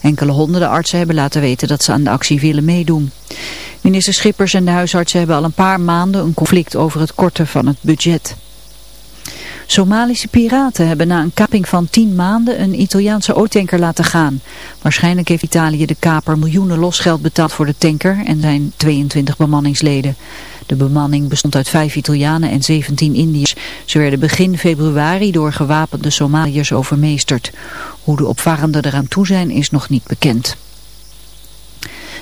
Enkele honderden artsen hebben laten weten dat ze aan de actie willen meedoen. Minister Schippers en de huisartsen hebben al een paar maanden een conflict over het korten van het budget. Somalische piraten hebben na een kaping van 10 maanden een Italiaanse oottanker laten gaan. Waarschijnlijk heeft Italië de kaper miljoenen losgeld betaald voor de tanker en zijn 22 bemanningsleden. De bemanning bestond uit 5 Italianen en 17 Indiërs. Ze werden begin februari door gewapende Somaliërs overmeesterd. Hoe de opvarenden eraan toe zijn is nog niet bekend.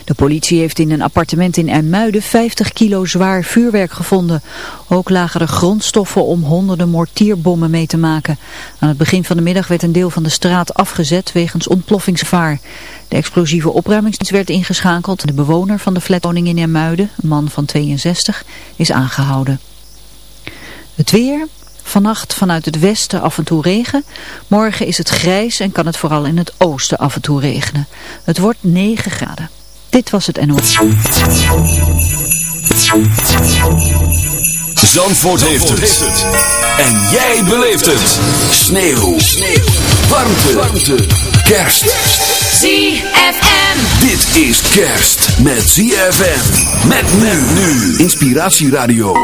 De politie heeft in een appartement in IJmuiden 50 kilo zwaar vuurwerk gevonden. Ook lagen er grondstoffen om honderden mortierbommen mee te maken. Aan het begin van de middag werd een deel van de straat afgezet wegens ontploffingsgevaar. De explosieve opruimingsdienst werd ingeschakeld. De bewoner van de flatwoning in IJmuiden, een man van 62, is aangehouden. Het weer, Vannacht vanuit het westen af en toe regen. Morgen is het grijs en kan het vooral in het oosten af en toe regenen. Het wordt 9 graden. Dit was het NOS. Zandvoort, heeft, het. En jij beleeft het. Sneeuw. Sneeuw. Warmte. Warmte. Kerst. ZFM. Dit is kerst met ZFM. Met men nu. Inspiratieradio.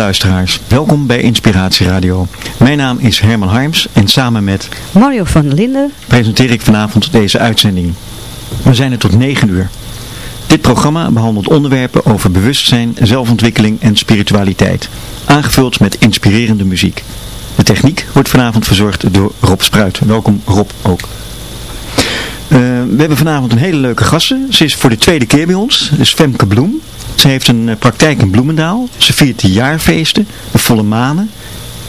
Luisteraars, welkom bij Inspiratie Radio. Mijn naam is Herman Harms en samen met Mario van der Linden. presenteer ik vanavond deze uitzending. We zijn er tot 9 uur. Dit programma behandelt onderwerpen over bewustzijn, zelfontwikkeling en spiritualiteit. Aangevuld met inspirerende muziek. De techniek wordt vanavond verzorgd door Rob Spruit. Welkom Rob ook. Eh, we hebben vanavond een hele leuke gasten. Ze is voor de tweede keer bij ons. Is Femke Bloem. Ze heeft een eh, praktijk in Bloemendaal. Ze viert de jaarfeesten, de volle manen.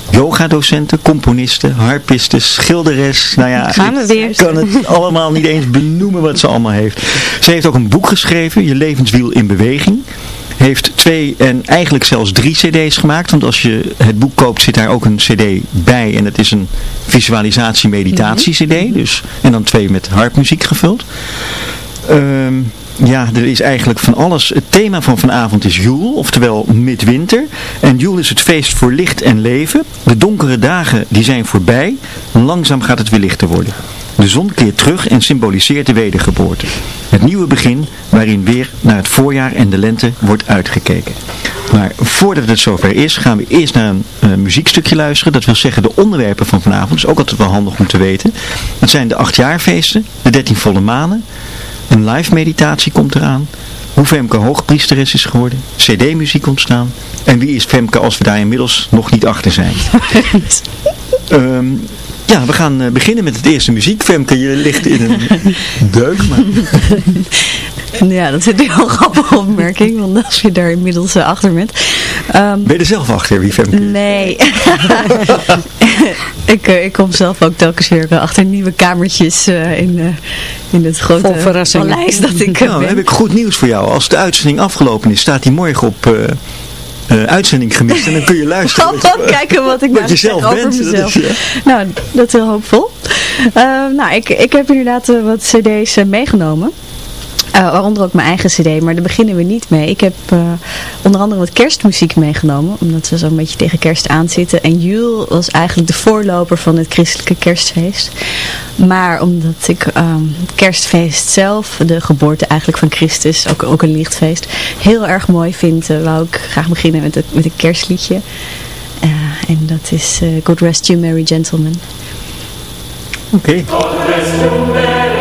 Yogadocenten, componisten, harpisten, schilderes. Nou ja, Gaan we ik weer. kan het allemaal niet eens benoemen wat ze allemaal heeft. Ze heeft ook een boek geschreven, Je levenswiel in beweging. Heeft twee en eigenlijk zelfs drie cd's gemaakt. Want als je het boek koopt zit daar ook een cd bij. En dat is een visualisatie-meditatie cd. Dus, en dan twee met harpmuziek gevuld. Ehm, ja, er is eigenlijk van alles. Het thema van vanavond is Joel, oftewel midwinter. En Joel is het feest voor licht en leven. De donkere dagen die zijn voorbij. Langzaam gaat het weer lichter worden. De zon keert terug en symboliseert de wedergeboorte. Het nieuwe begin waarin weer naar het voorjaar en de lente wordt uitgekeken. Maar voordat het zover is, gaan we eerst naar een eh, muziekstukje luisteren. Dat wil zeggen de onderwerpen van vanavond. Is ook altijd wel handig om te weten. Dat zijn de achtjaarfeesten, de dertien volle manen. Een live meditatie komt eraan. Hoe Femke hoogpriesteres is geworden. CD-muziek ontstaan. En wie is Femke als we daar inmiddels nog niet achter zijn. Ehm, ja, we gaan eh, beginnen met het eerste muziek. Femke, je ligt in een deuk. Maar... Ja, dat is een heel grappige opmerking, want als je daar inmiddels eh, achter bent. Ehm, Ben je er zelf achter wie Femke is? nee. ik, eh, ik kom zelf ook telkens weer eh, achter nieuwe kamertjes eh, in, eh, in het grote paleis dat ik Nou, dan ben. heb ik goed nieuws voor jou. Als de uitzending afgelopen is, staat die morgen op eh, eh, uitzending gemist. En dan kun je luisteren. Oh, wat kijken wat ik wat nou zelf over bent. Dat mezelf. is, ja. Nou, dat is heel hoopvol. Nou, ik, ik heb inderdaad wat cd's meegenomen. Uh, waaronder ook mijn eigen cd, maar daar beginnen we niet mee. Ik heb uh, onder andere wat kerstmuziek meegenomen, omdat we zo'n beetje tegen kerst aanzitten. En Jul was eigenlijk de voorloper van het christelijke kerstfeest. Maar omdat ik um, kerstfeest zelf, de geboorte eigenlijk van Christus, ook, ook een lichtfeest, heel erg mooi vind, uh, wou ik graag beginnen met, het, met een kerstliedje. en dat is God Rest You Merry Gentlemen. Oké. Okay.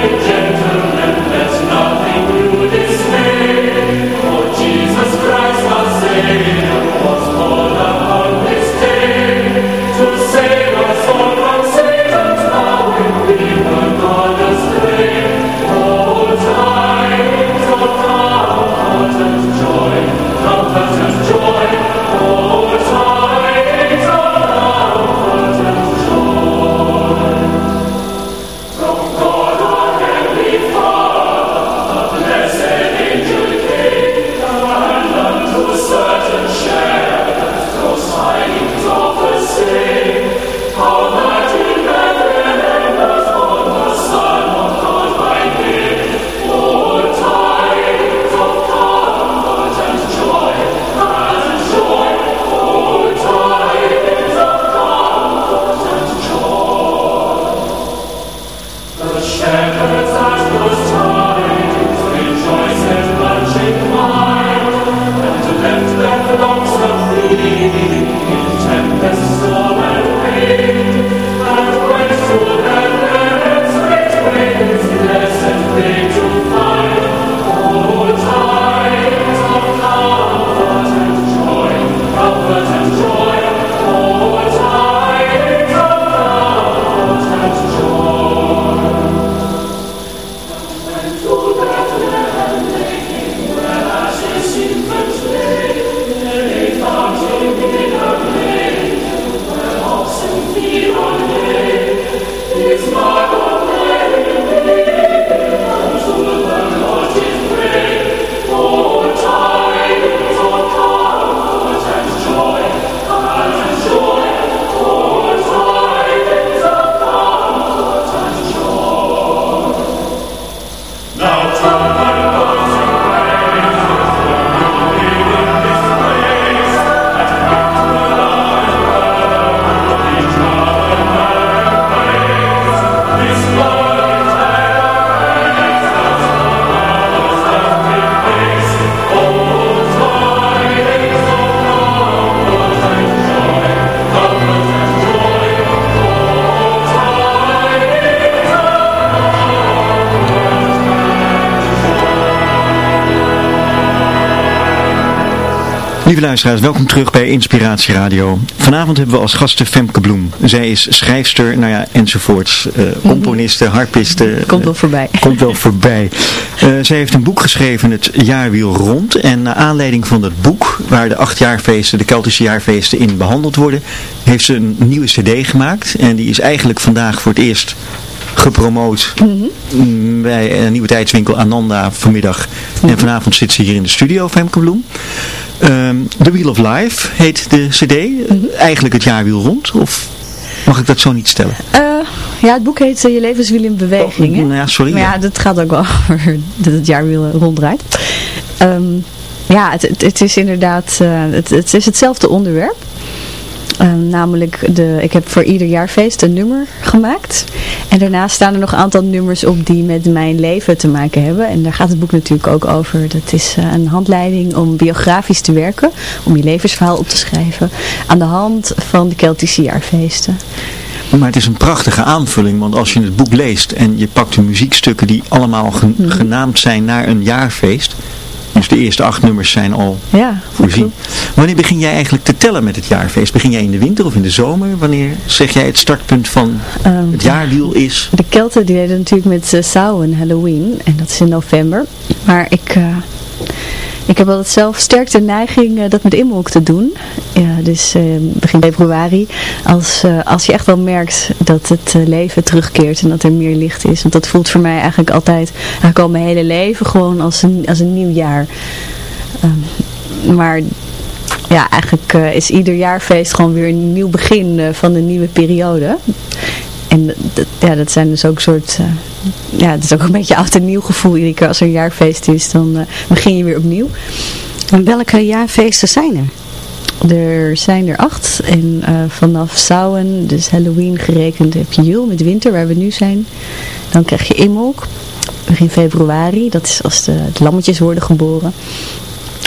Lieve luisteraars, welkom terug bij Inspiratie Radio. Vanavond hebben we als gasten Femke Bloem. Zij is schrijfster, nou ja, enzovoorts. Uh, componiste, harpiste. Komt wel voorbij. Uh, komt wel voorbij. Uh, zij heeft een boek geschreven, het Jaarwiel Rond. En naar aanleiding van dat boek, waar de acht jaarfeesten, de Keltische jaarfeesten in behandeld worden, heeft ze een nieuwe cd gemaakt. En die is eigenlijk vandaag voor het eerst gepromoot mm bij een nieuwe tijdswinkel Ananda vanmiddag. En vanavond zit ze hier in de studio, Femke Bloem. Um, The Wheel of Life heet de cd. Eigenlijk het jaarwiel rond, of mag ik dat zo niet stellen? Uh, ja, het boek heet uh, Je levenswiel in beweging. Oh, ja, sorry. Maar ja, dat gaat ook wel over dat het jaarwiel ronddraait. Um, ja, het, het, het, is inderdaad, uh, het, het is hetzelfde onderwerp. Um, namelijk, de, ik heb voor ieder jaarfeest een nummer gemaakt. En daarnaast staan er nog een aantal nummers op die met mijn leven te maken hebben. En daar gaat het boek natuurlijk ook over. Dat is uh, een handleiding om biografisch te werken. Om je levensverhaal op te schrijven. Aan de hand van de Keltische jaarfeesten. Maar het is een prachtige aanvulling, want als je het boek leest en je pakt de muziekstukken die allemaal Mhm. genaamd zijn naar een jaarfeest, dus de eerste acht nummers zijn al Ja, voorzien. Wanneer begin jij eigenlijk te tellen met het jaarfeest? Begin jij in de winter of in de zomer? Wanneer zeg jij het startpunt van Ehm, het jaarwiel is? De Kelten die deden natuurlijk met uh, Samhain, Halloween. En dat is in november. Maar ik, uh, ik heb altijd zelf sterk de neiging uh, dat met Imbolc te doen. Ja, dus begin februari. Als, als je echt wel merkt dat het leven terugkeert en dat er meer licht is. Want dat voelt voor mij eigenlijk altijd, eigenlijk al mijn hele leven gewoon als een, als een nieuw jaar. Um, maar ja, eigenlijk is ieder jaarfeest gewoon weer een nieuw begin van een nieuwe periode. En dat, ja, dat zijn dus ook soort, uh, ja, het is ook een beetje oud en nieuw gevoel. Iedere als er een jaarfeest is, dan uh, begin je weer opnieuw. En welke jaarfeesten zijn er? Er zijn er acht. En uh, vanaf Samhain, dus Halloween gerekend, heb je Jul met winter, waar we nu zijn. Dan krijg je Imolk, begin februari. Dat is als de, de lammetjes worden geboren.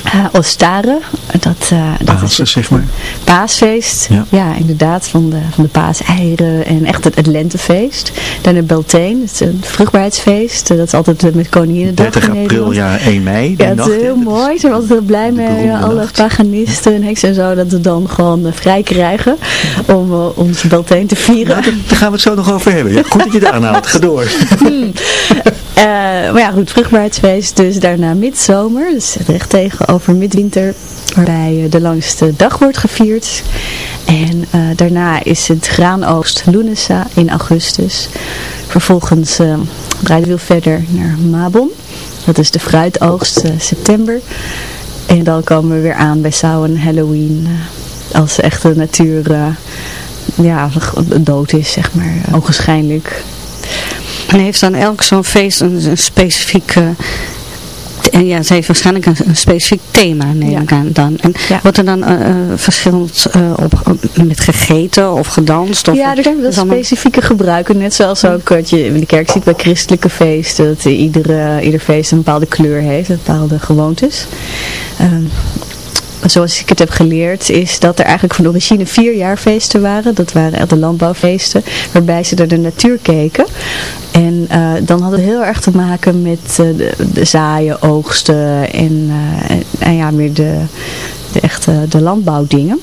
Uh, Ostare, dat, uh, dat Pasen, is het zeg maar. paasfeest. Ja. Ja, inderdaad, van de, van de paaseieren en echt het, het lentefeest. Dan het Beltane, het, is een vruchtbaarheidsfeest. Uh, dat is altijd met Koninginnedag 30 in april, ja, 1 mei. Ja, nacht, is heel mooi. Ze zijn altijd heel blij mee. Alle nacht. paganisten en heksen en zo. Dat we dan gewoon eh, vrij krijgen om uh, onze Beltane te vieren. Nou, daar gaan we het zo nog over hebben. Ja, goed dat je het aanhaalt. Ga door. Uh, maar ja, goed, vruchtbaarheidsfeest. Dus daarna midzomer. Dus recht tegenover midwinter. Waarbij uh, de langste dag wordt gevierd. En uh, daarna is het graanoogst Lunasa in augustus. Vervolgens uh, het weer verder naar Mabon. Dat is de fruitoogst september. En dan komen we weer aan bij Samhain, Halloween. als echt de natuur ja, dood is, zeg maar. Ogenschijnlijk. En heeft dan elk zo'n feest een, een specifieke... En ja, het heeft waarschijnlijk een, een specifiek thema, neem Ja. ik aan dan. En Ja. wordt er dan eh, verschillend eh, op, met gegeten of gedanst? Of, ja, er zijn wel allemaal- specifieke gebruiken. Net zoals ook wat je in de kerk ziet bij christelijke feesten. Dat iedere, ieder feest een bepaalde kleur heeft, een bepaalde gewoontes. Ehm, zoals ik het heb geleerd, is dat er eigenlijk van origine vier jaarfeesten waren. Dat waren de landbouwfeesten, waarbij ze naar de natuur keken. En eh, dan had het heel erg te maken met eh, de, zaaien, oogsten en, eh, en, en ja, meer de, de echte de landbouwdingen.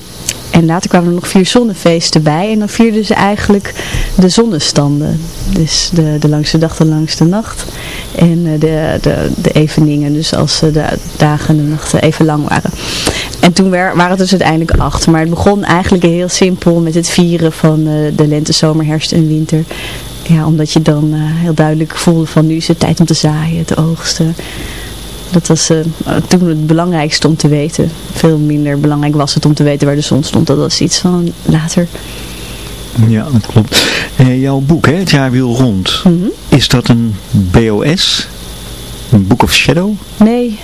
En later kwamen er nog vier zonnefeesten bij. En dan vierden ze eigenlijk de zonnestanden. Dus de, de langste dag, de langste nacht. En eh, de, de, de eveningen. Dus als eh, de dagen en de nachten even lang waren. En toen waren het dus uiteindelijk acht. Maar het begon eigenlijk heel simpel met het vieren van eh, de lente, zomer, herfst en winter. Ja, omdat je dan heel duidelijk voelde van nu is het tijd om te zaaien, te oogsten. Dat was eh, toen het belangrijkste om te weten. Veel minder belangrijk was het om te weten waar de zon stond. Dat was iets van later. Ja, dat klopt. Eh, jouw boek, hè, Het Jaarwiel Rond. Mhm. Is dat een BOS? Een Book of Shadow? Nee.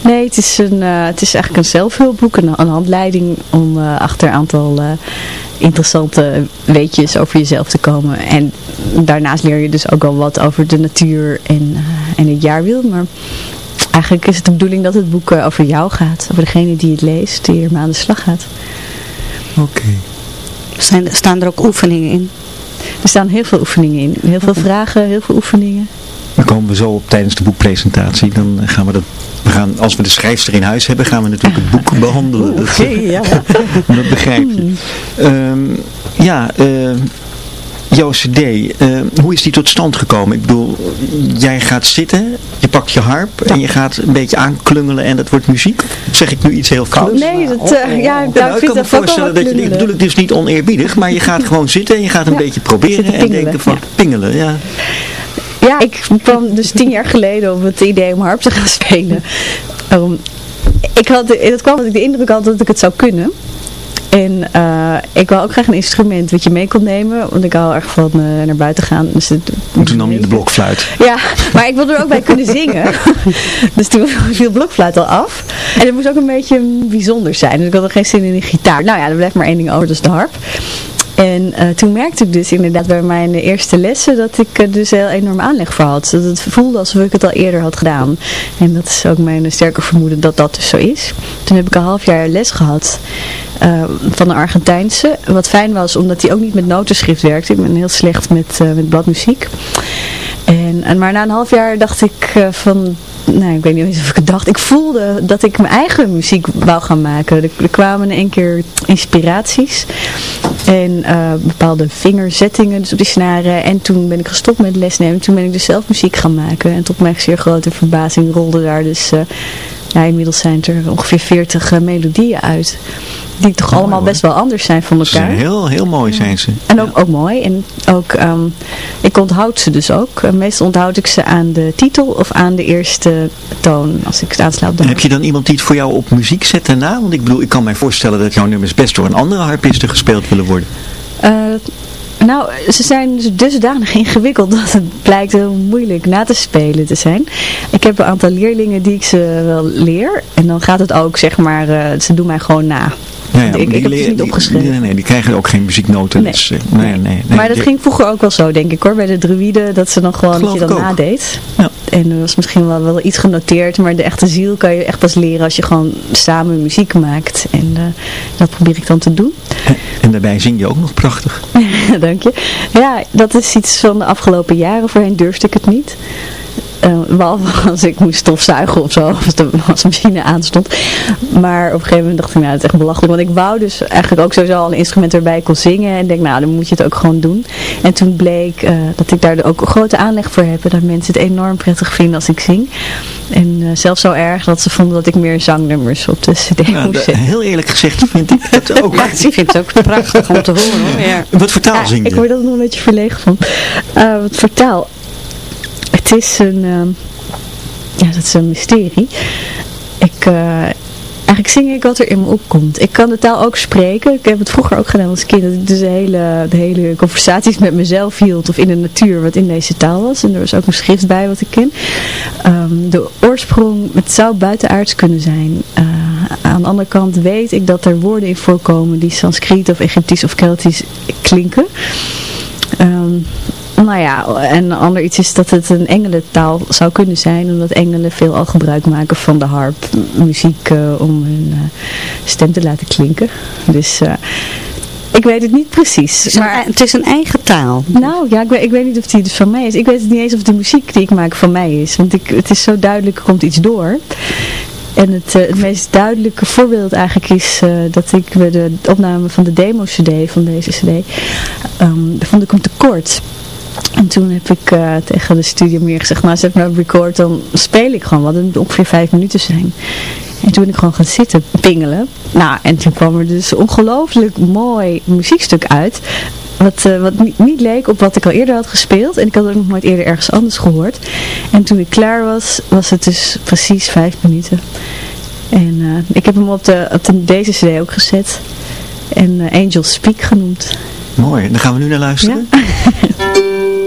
Nee, het is, een, eh, het is eigenlijk een zelfhulpboek, een, een handleiding om eh, achter een aantal interessante weetjes over jezelf te komen. En daarnaast leer je dus ook al wat over de natuur en, en het jaarwiel. Maar eigenlijk is het de bedoeling dat het boek eh, over jou gaat. Over degene die het leest, die ermee aan de slag gaat. Oké. Zijn, staan er ook oefeningen in? Er staan heel veel oefeningen in. Heel veel vragen, heel veel oefeningen. Dan komen we zo op tijdens de boekpresentatie. Dan gaan we dat, we gaan, als we de schrijfster in huis hebben, gaan we natuurlijk het boek behandelen. Dat, ja. dat begrijp je. Ehm, ja, eh, jouw cd, eh, hoe is die tot stand gekomen? Ik bedoel, jij gaat zitten, je pakt je harp en je gaat een beetje aanklungelen en dat wordt muziek? Zeg ik nu iets heel kouds? Nee, dat, eh, ja, ik, Ja, nou, ik vind kan me voorstellen dat je, ik bedoel het dus niet oneerbiedig, maar je gaat gewoon zitten en je gaat een Ja, beetje proberen en denken van ja. pingelen. Ja. Ja, ik kwam dus tien jaar geleden op het idee om harp te gaan spelen. Ehm, ik had, dat kwam omdat ik de indruk had dat ik het zou kunnen. En eh, ik wou ook graag een instrument wat je mee kon nemen. Want ik hou erg van eh, naar buiten gaan. Dus het- En toen nam je de blokfluit. Ja, maar ik wilde er ook bij kunnen zingen. dus toen viel blokfluit al af. En het moest ook een beetje bijzonder zijn. Dus ik had er geen zin in een gitaar. Nou ja, er blijft maar één ding over, dat is de harp. En eh, toen merkte ik dus inderdaad bij mijn eerste lessen dat ik er dus heel enorm aanleg voor had. Dat het voelde alsof ik het al eerder had gedaan. En dat is ook mijn sterke vermoeden dat dat dus zo is. Toen heb ik een half jaar les gehad eh, van een Argentijnse. Wat fijn was, omdat hij ook niet met notenschrift werkte. Ik ben heel slecht met, eh, met bladmuziek. En, en, maar na een half jaar dacht ik eh, van, nou ik weet niet eens of ik het dacht. Ik voelde dat ik mijn eigen muziek wou gaan maken. Er, kwamen in één keer inspiraties. En eh, bepaalde vingerzettingen dus op die snaren. En toen ben ik gestopt met lesnemen. Toen ben ik dus zelf muziek gaan maken. En tot mijn zeer grote verbazing rolde daar dus... eh, ja, inmiddels zijn er ongeveer 40 eh, melodieën uit. Die toch Mooi, allemaal hoor. best wel anders zijn van Ze zijn elkaar. heel, heel mooi zijn ze. En ook, ook mooi. En ook, ehm, ik onthoud ze dus ook. Eh, meestal onthoud ik ze aan de titel of aan de eerste toon. Als ik het aansla op de En heb je dan iemand die het voor jou op muziek zet daarna? Want ik bedoel, ik kan mij voorstellen dat jouw nummers best door een andere harpiste gespeeld willen worden. Eh, Nou, ze zijn dus dusdanig ingewikkeld dat het blijkt heel moeilijk na te spelen te zijn. Ik heb een aantal leerlingen die ik ze wel leer. En dan gaat het ook, zeg maar, uh, ze doen mij gewoon na. Ja, ja, ik, die ik heb het niet die- opgeschreven. Nee, nee, die krijgen ook geen muzieknoten. Nee. dus, eh, nee, nee, nee. maar dat Die- ging vroeger ook wel zo, denk ik hoor, bij de druïden, dat ze dan gewoon dat je dan nadeed. Ja. En er was misschien wel, wel iets genoteerd, maar de echte ziel kan je echt pas leren als je gewoon samen muziek maakt. En eh, dat probeer ik dan te doen. En, daarbij zing je ook nog prachtig. Dank je. Ja, dat is iets van de afgelopen jaren. Voorheen durfde ik het niet. Eh, behalve als ik moest stofzuigen of zo, of de wasmachine aanstond. Maar op een gegeven moment dacht ik, nou, dat is echt belachelijk. Want ik wou dus eigenlijk ook sowieso al een instrument erbij kon zingen. En denk, nou, dan moet je het ook gewoon doen. En toen bleek eh, dat ik daar ook een grote aanleg voor heb. En dat mensen het enorm prettig vinden als ik zing. En eh, zelfs zo erg dat ze vonden dat ik meer zangnummers op de cd moest zetten. heel eerlijk gezegd vind ik dat ook. Ja, ik vind het ook prachtig om te horen hoor. Ja. Wat voor taal Ja, zing ik word er nog een beetje verlegen van. Wat voor taal? Het is een... ehm, ja, dat is een mysterie. Ik... eh, Eigenlijk zing ik wat er in me opkomt. Ik kan de taal ook spreken. Ik heb het vroeger ook gedaan als kind. Dat ik dus de hele, de hele conversaties met mezelf hield. Of in de natuur wat in deze taal was. En er was ook een schrift bij wat ik ken. Ehm, de oorsprong, het zou buitenaards kunnen zijn. Eh, aan de andere kant weet ik dat er woorden in voorkomen die Sanskriet of Egyptisch of Keltisch klinken. Ehm, nou ja, en een ander iets is dat het een engelentaal zou kunnen zijn, omdat engelen veel al gebruik maken van de harp, muziek eh, om hun eh, stem te laten klinken. Dus eh, ik weet het niet precies. Het, maar, het is een eigen taal. nou ja, ik weet, ik weet niet of die dus van mij is. Ik weet het niet eens of de muziek die ik maak van mij is, want ik, het is zo duidelijk, er komt iets door. En het, het meest duidelijke voorbeeld eigenlijk is dat ik bij de opname van de demo-cd van deze cd, ehm vond ik hem te kort. En toen heb ik eh, tegen de studio meer gezegd, nou zet maar op record, dan speel ik gewoon wat. Het moet ongeveer vijf minuten zijn. En toen ben ik gewoon gaan zitten pingelen. Nou, en toen kwam er dus ongelooflijk mooi muziekstuk uit. Wat, eh, wat niet, niet leek op wat ik al eerder had gespeeld. En ik had het ook nog nooit eerder ergens anders gehoord. En toen ik klaar was, was het dus precies vijf minuten. En eh, ik heb hem op, de, op de, deze cd ook gezet. En Angel Speak genoemd. Mooi, daar gaan we nu naar luisteren.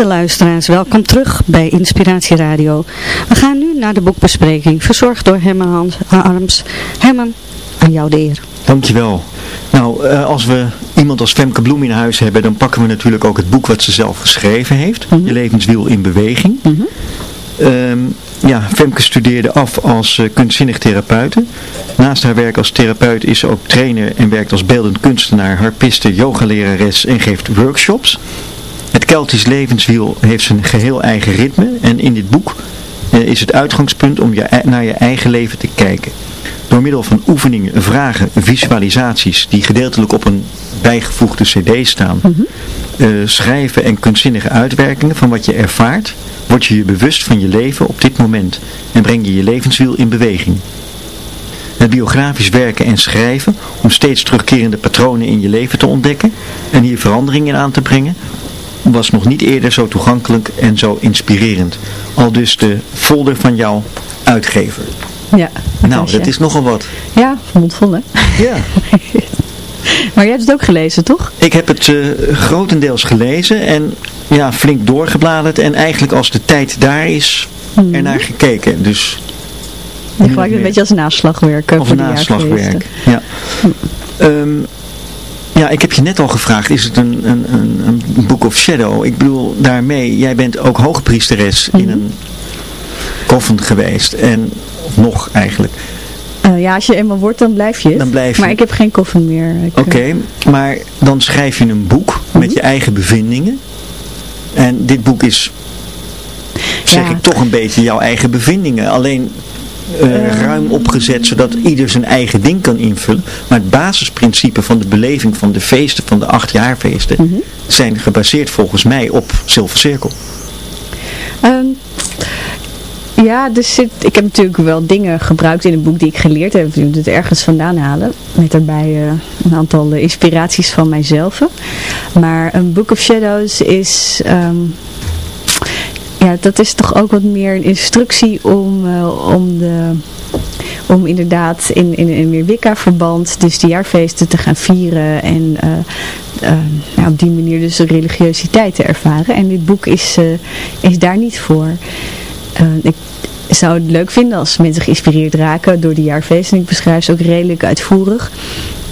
Beste luisteraars, welkom terug bij Inspiratie Radio. We gaan nu naar de boekbespreking, verzorgd door Herman Hans Arms. Herman, aan jou de eer. Dankjewel. Nou, eh, als we iemand als Femke Bloem in huis hebben, dan pakken we natuurlijk ook het boek wat ze zelf geschreven heeft. Mhm. Je levenswiel in beweging. Ehm, ja, Femke studeerde af als eh, kunstzinnig therapeute. Naast haar werk als therapeut is ze ook trainer en werkt als beeldend kunstenaar, harpiste, yogalerares en geeft workshops. Het Keltisch levenswiel heeft zijn geheel eigen ritme en in dit boek eh, is het uitgangspunt om je, naar je eigen leven te kijken. Door middel van oefeningen, vragen, visualisaties die gedeeltelijk op een bijgevoegde cd staan, eh, schrijven en kunstzinnige uitwerkingen van wat je ervaart, word je je bewust van je leven op dit moment en breng je je levenswiel in beweging. Het biografisch werken en schrijven om steeds terugkerende patronen in je leven te ontdekken en hier verandering in aan te brengen, was nog niet eerder zo toegankelijk en zo inspirerend. Al dus de folder van jouw uitgever. Ja, Nou, dat is nogal wat. Ja, mondvol hè. Ja. Maar jij hebt het ook gelezen, toch? Ik heb het eh, grotendeels gelezen en ja, flink doorgebladerd en eigenlijk als de tijd daar is, ernaar gekeken. Dus Je gebruikt het een beetje als naslagwerk. Of voor naslagwerk. Ja. Ehm, ja, ik heb je net al gevraagd, is het een, een, een, een Book of Shadow? Ik bedoel, daarmee, jij bent ook hoogpriesteres in Mhm. een koffen geweest. En, nog eigenlijk. Eh, ja, als je eenmaal wordt, dan blijf je het. Dan blijf je. Maar ik heb geen koffie meer. Oké, eh, maar dan schrijf je een boek Mhm. met je eigen bevindingen. En dit boek is, zeg Ja. ik toch een beetje jouw eigen bevindingen. Alleen eh, Ehm. ruim opgezet, zodat ieder zijn eigen ding kan invullen. Maar het basisprincipe van de beleving van de feesten, van de achtjaarfeesten, Mhm. zijn gebaseerd volgens mij op Zilver Cirkel. Ehm, ja, dus ik heb natuurlijk wel dingen gebruikt in het boek die ik geleerd heb. Ik moet het ergens vandaan halen. Met daarbij eh, een aantal eh, inspiraties van mijzelf. Maar een Book of Shadows is... ehm, ja, dat is toch ook wat meer een instructie om, eh, om de... Om inderdaad in, in, in meer Wicca-verband dus de jaarfeesten te gaan vieren en ja, op die manier dus de religiositeit te ervaren. En dit boek is, is daar niet voor. Ik zou het leuk vinden als mensen geïnspireerd raken door de jaarfeesten. Ik beschrijf ze ook redelijk uitvoerig.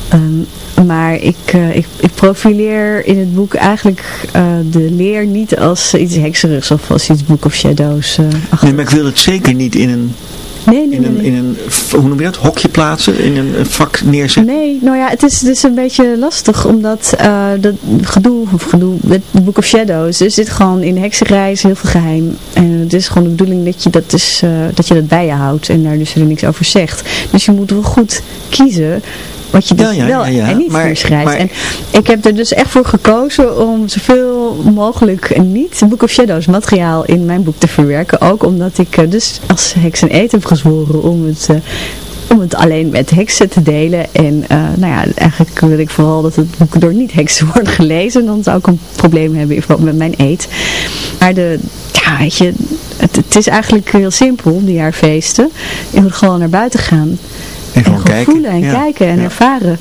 Ehm, maar ik, eh, ik, ik profileer in het boek eigenlijk eh, de leer niet als iets hekserigs of als iets Book of Shadows. eh. Nee, maar ik wil het zeker niet in een, nee, nee, in een, nee. in een hoe noem je dat, hokje plaatsen, in een, vak neerzetten. Nee, nou ja, het is, het is een beetje lastig, omdat eh, dat gedoe, of gedoe, met Book of Shadows, er zit gewoon in de hekserij is heel veel geheim. En het is gewoon de bedoeling dat je dat, dus, eh, dat, je dat bij je houdt en daar dus er niks over zegt. Dus je moet wel goed kiezen wat je dus Ja, ja, wel ja, en niet Maar- schrijft. maar- En ik heb er dus echt voor gekozen om zoveel mogelijk niet Book of Shadows materiaal in mijn boek te verwerken. Ook omdat ik eh, dus als heks en eet heb gezworen om het... eh, om het alleen met heksen te delen. En eh, nou ja, eigenlijk wil ik vooral dat het boek door niet-heksen wordt gelezen. Dan zou ik een probleem hebben met mijn eet. Maar de, ja, weet je, het, het is eigenlijk heel simpel, die jaarfeesten. Je moet gewoon naar buiten gaan. En gewoon en kijken. voelen en Ja. kijken en Ja. ervaren.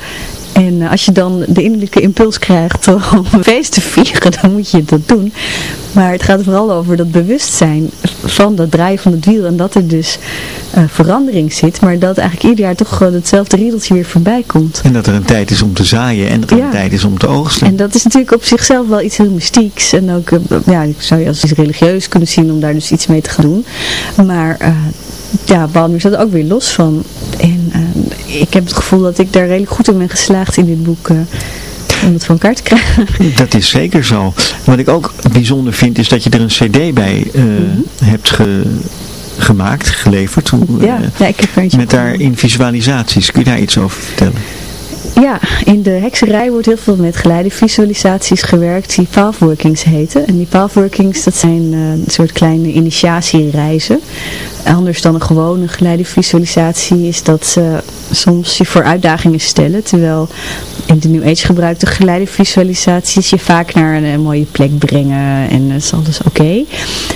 En eh, als je dan de innerlijke impuls krijgt om een feest te vieren, dan moet je dat doen. Maar het gaat vooral over dat bewustzijn van dat draaien van het wiel. En dat er dus eh, verandering zit. Maar dat eigenlijk ieder jaar toch gewoon hetzelfde riedeltje weer voorbij komt. En dat er een tijd is om te zaaien en dat er Ja. een tijd is om te oogsten. En dat is natuurlijk op zichzelf wel iets heel mystieks. En ook, eh, ja, ik zou je als iets religieus kunnen zien om daar dus iets mee te gaan doen. Maar ja, Balmer staat er ook weer los van. En eh, ik heb het gevoel dat ik daar redelijk goed in ben geslaagd in dit boek. eh, om het voor elkaar te krijgen. Dat is zeker zo. Wat ik ook bijzonder vind is dat je er een cd bij eh, hebt ge- gemaakt, geleverd. Hoe, Mhm. Ja, ja, ik heb er met van. daarin visualisaties. Kun je daar iets over vertellen? Ja, in de hekserij wordt heel veel met geleide visualisaties gewerkt die pathworkings heten. En die pathworkings, dat zijn een soort kleine initiatiereizen. Anders dan een gewone geleide visualisatie is dat ze soms je voor uitdagingen stellen. Terwijl in de New Age gebruikte geleide visualisaties je vaak naar een, eh, mooie plek brengen en dat is alles oké.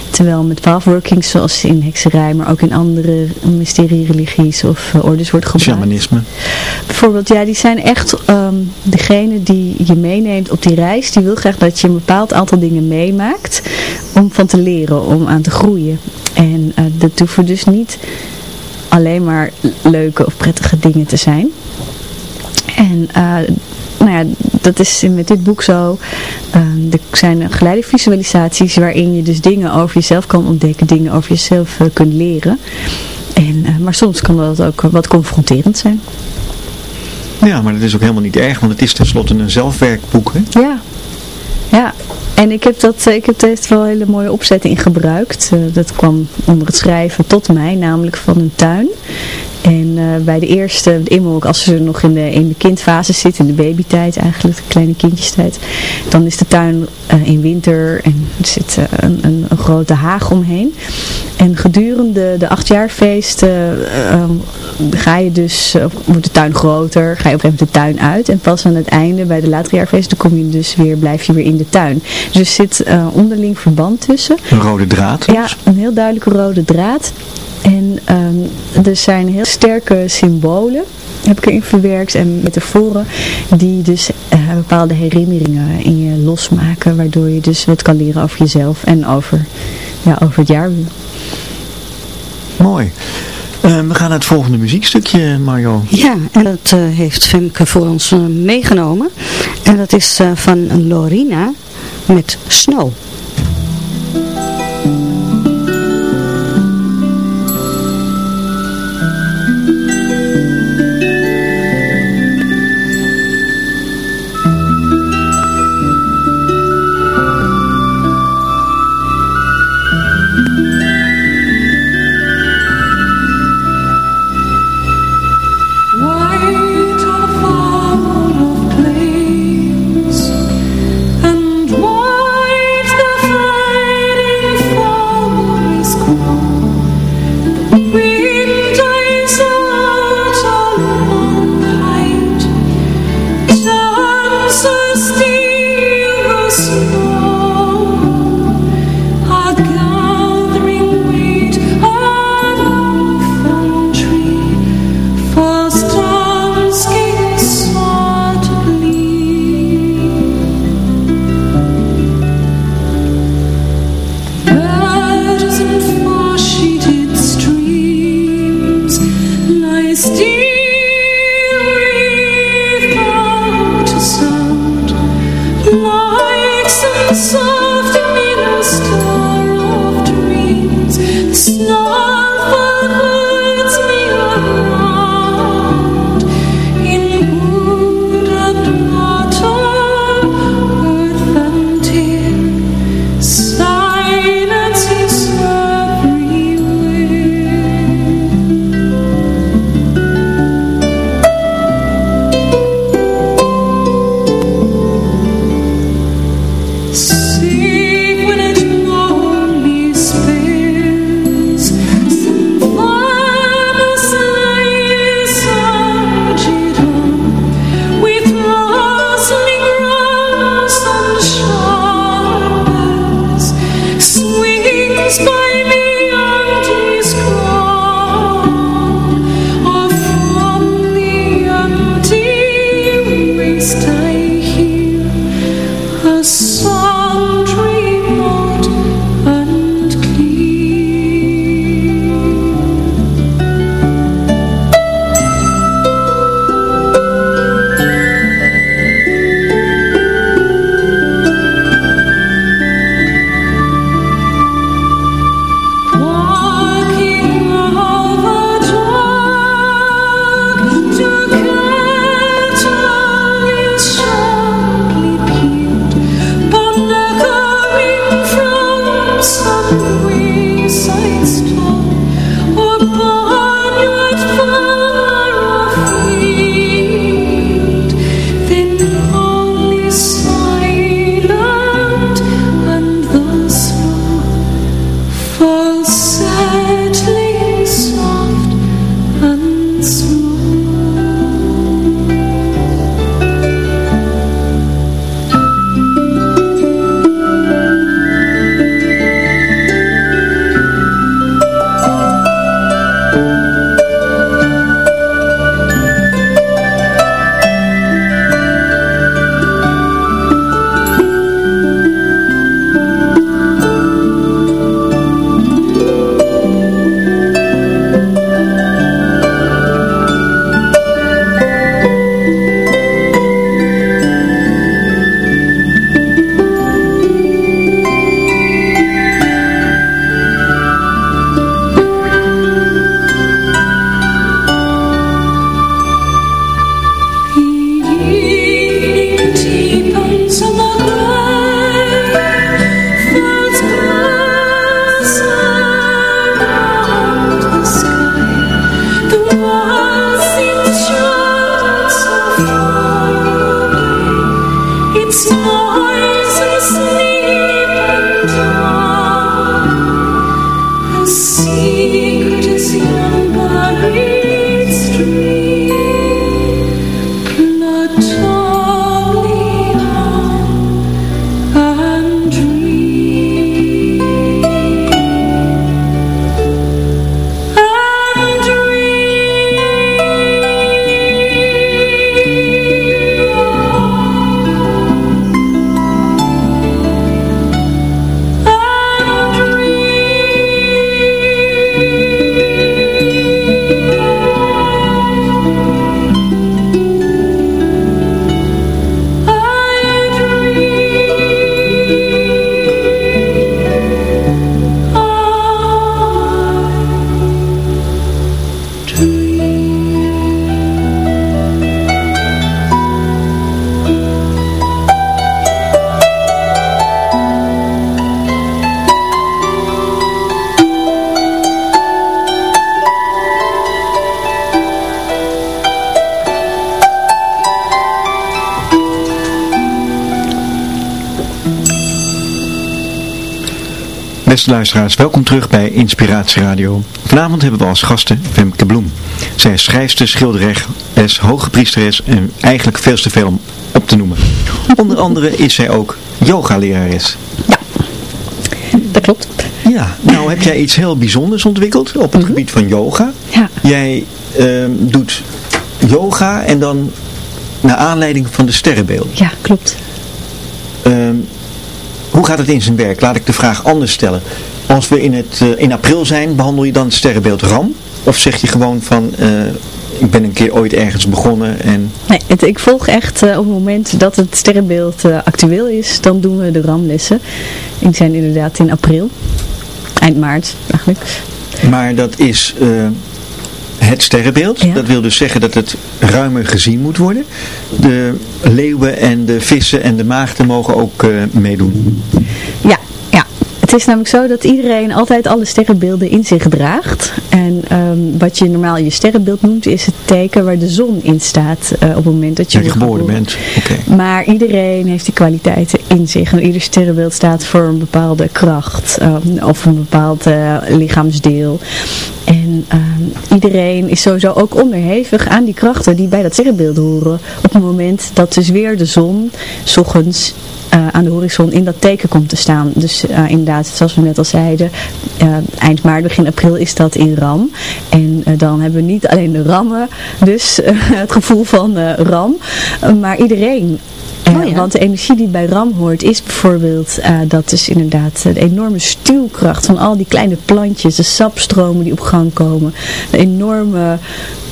Terwijl met pathworkings zoals in hekserij, maar ook in andere mysterie-religies of eh, ordes wordt gebruikt. Shamanisme. Bijvoorbeeld, ja, die zijn echt ehm, degene die je meeneemt op die reis. Die wil graag dat je een bepaald aantal dingen meemaakt. om van te leren, om aan te groeien. En uh, dat hoeven dus niet alleen maar leuke of prettige dingen te zijn. En uh, nou ja, dat is met dit boek zo. Uh, er zijn geleide visualisaties waarin je dus dingen over jezelf kan ontdekken, dingen over jezelf kunt leren. En, maar soms kan dat ook wat confronterend zijn. Ja, maar dat is ook helemaal niet erg, want het is tenslotte een zelfwerkboek, hè? Ja, ja. En ik heb, dat, ik heb er wel een hele mooie opzetting gebruikt. Uh, dat kwam onder het schrijven tot mij, namelijk van een tuin. En uh, bij de eerste, ook als ze nog in de, in de kindfase zit, in de babytijd eigenlijk, de kleine kindjestijd, dan is de tuin uh, in winter en er zit uh, een, een, een, grote haag omheen. En gedurende de achtjaarfeesten ga je dus, wordt de tuin groter, ga je op een de tuin uit. En pas aan het einde, bij de latere jaarfeesten, kom je dus weer, blijf je weer in de tuin. Dus er zit onderling verband tussen. Een rode draad? Ja, een heel duidelijke rode draad. En um, er zijn heel sterke symbolen, heb ik erin verwerkt, en metaforen, die dus uh, bepaalde herinneringen in je losmaken, waardoor je dus wat kan leren over jezelf en over, ja, over het jaar. Mooi. Uh, we gaan naar het volgende muziekstukje, Mario. Ja, en dat uh, heeft Femke voor ons meegenomen. En dat is van Lorina met Snow. Beste luisteraars, welkom terug bij Inspiratie Radio. Vanavond hebben we als gasten Femke Bloem. Zij is schrijfster, schilderes, hoge priesteres en eigenlijk veel te veel om op te noemen. Onder andere is zij ook yogalerares. Ja, dat klopt. Ja, nou heb jij iets heel bijzonders ontwikkeld op het gebied van yoga. Ja. Jij ehm, doet yoga en dan naar aanleiding van de sterrenbeeld. Ja, klopt. Hoe gaat het in zijn werk? Laat ik de vraag anders stellen. Als we in, het, eh, in april zijn, behandel je dan het sterrenbeeld Ram? Of zeg je gewoon van, eh, ik ben een keer ooit ergens begonnen en... Nee, het, ik volg echt eh, op het moment dat het sterrenbeeld actueel is, dan doen we de ramlessen. Die zijn inderdaad in april. Eind maart eigenlijk. Maar dat is het sterrenbeeld. Ja. Dat wil dus zeggen dat het ruimer gezien moet worden. De leeuwen en de vissen en de maagden mogen ook eh, meedoen. Ja. Het is namelijk zo dat iedereen altijd alle sterrenbeelden in zich draagt. En ehm, wat je normaal je sterrenbeeld noemt, is het teken waar de zon in staat eh, op het moment dat je, je geboren bent. Maar iedereen heeft die kwaliteiten in zich. En ieder sterrenbeeld staat voor een bepaalde kracht ehm, of een bepaald eh, lichaamsdeel. En ehm, iedereen is sowieso ook onderhevig aan die krachten die bij dat sterrenbeeld horen. Op het moment dat dus weer de zon, s ochtends, eh, aan de horizon in dat teken komt te staan. Dus eh, inderdaad, zoals we net al zeiden, eh, eind maart, begin april is dat in ram. En dan hebben we niet alleen de rammen, dus het gevoel van ram, maar iedereen. Oh ja. Want de energie die bij ram hoort is bijvoorbeeld, dat is inderdaad de enorme stuwkracht van al die kleine plantjes, de sapstromen die op gang komen, de enorme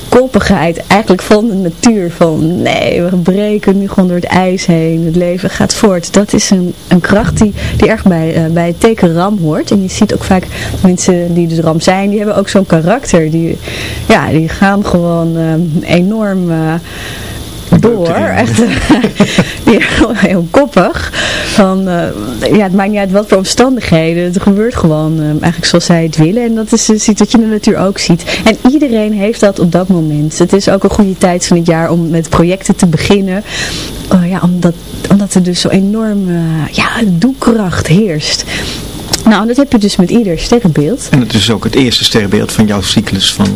koppigheid eigenlijk van de natuur. Van nee, we breken nu gewoon door het ijs heen. Het leven gaat voort. Dat is een, een kracht die, die erg bij, eh, bij het teken ram hoort. En je ziet ook vaak mensen die dus ram zijn, die hebben ook zo'n karakter. Die, ja, die gaan gewoon eh, enorm... eh, door, echt heel, heel koppig. Van, eh, ja, het maakt niet uit wat voor omstandigheden. Het gebeurt gewoon eh, eigenlijk zoals zij het willen. En dat is iets wat je in de natuur ook ziet. En iedereen heeft dat op dat moment. Het is ook een goede tijd van het jaar om met projecten te beginnen. Oh ja, omdat, omdat er dus zo enorm ja, doelkracht heerst. Nou, dat heb je dus met ieder sterrenbeeld. En het is ook het eerste sterrenbeeld van jouw cyclus van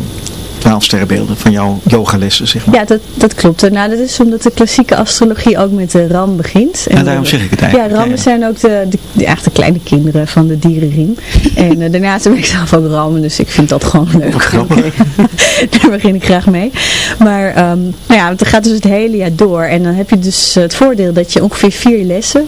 12 sterrenbeelden, van jouw yogalessen zeg maar. Ja, dat, dat klopt. Nou, dat is omdat de klassieke astrologie ook met de ram begint. Ja, daarom zeg ik het eigenlijk. Ja, rammen zijn ook de, de, de, echt de kleine kinderen van de dierenriem. en eh, daarnaast ben ik zelf ook rammen, dus ik vind dat gewoon leuk. Daar begin ik graag mee. Maar ehm, nou ja, het gaat dus het hele jaar door. En dan heb je dus het voordeel dat je ongeveer vier lessen